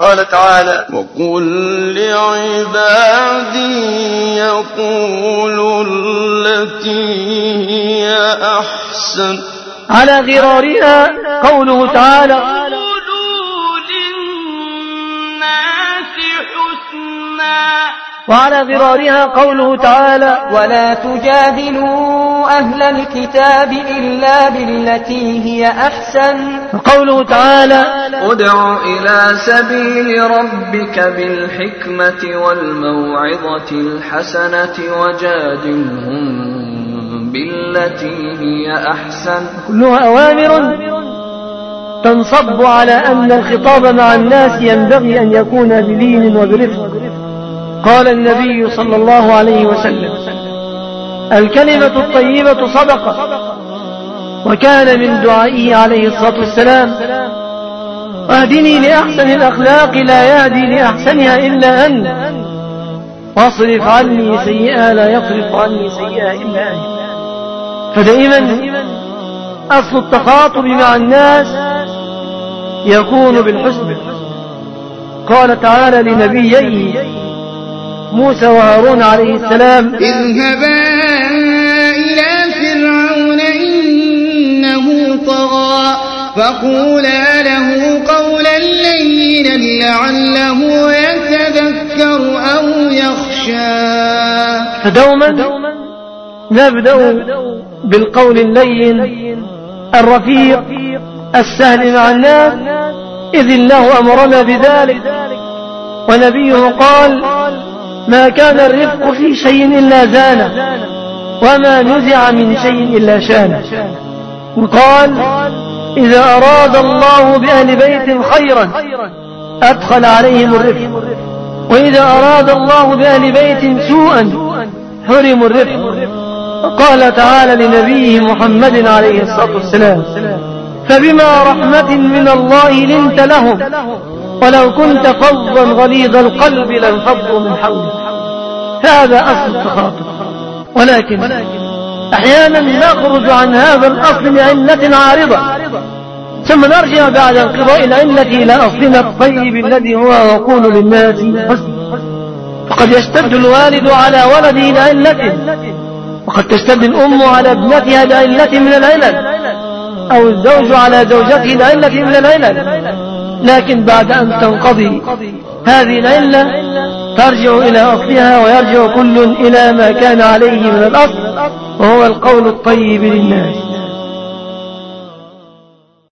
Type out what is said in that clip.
قال تعالى وقل لعبادي يقولوا التي هي أحسن. على غرارها قوله تعالى وعلى غرارها قوله تعالى ولا تجادلوا أهل الكتاب إلا بالتي هي أحسن وقوله تعالى ادع إلى سبيل ربك بالحكمة والموعظة الحسنة وجادلهم بالتي هي أحسن. كلها أوامر تنصب على أن الخطاب مع الناس ينبغي أن يكون بلين وبرفق. قال النبي صلى الله عليه وسلم الكلمة الطيبة صدقة. وكان من دعائه عليه الصلاة والسلام أهدني لأحسن الأخلاق لا يهدي لأحسنها إلا أنت. واصرف عني سيئة لا يصرف عني سيئة إلا أنت. فدائما أصل التخاطب مع الناس يكون بالحسن. قال تعالى لنبييه موسى وهارون عليه السلام اذهبا إلى فرعون إنه طغى فقولا له قولا لينا لعله يتذكر أو يخشى. فدوما نبدأ بالقول اللين الرفيق السهل مع الناس إذ الله أمرنا بذلك. ونبيه قال ما كان الرفق في شيء إلا زانه وما نزع من شيء إلا شانه. وقال إذا أراد الله بأهل بيت خيرا أدخل عليهم الرفق. وإذا أراد الله بأهل بيت سوءا حرموا الرفق. وقال تعالى لنبيه محمد عليه الصلاة والسلام فبما رحمة من الله لنت لهم. ولو كنت فظا غليظ القلب لانفضوا من حولك. هذا أصل التخاطب. ولكن أحيانا نخرج عن هذا الأصل لعلة عارضة. ثم نرجع بعد انقضاء العلة إلى أصلنا الطيب الذي هو وقول للناس حسن فقد يشتد الوالد على ولده لعلة وقد تشتد الأم على ابنتها لعلة من العلل. أو الزوج على زوجته لعلة من العلل. لكن بعد أن تنقضي هذه العلة ترجع إلى أصلها ويرجع كل إلى ما كان عليه من الأصل وهو القول الطيب للناس.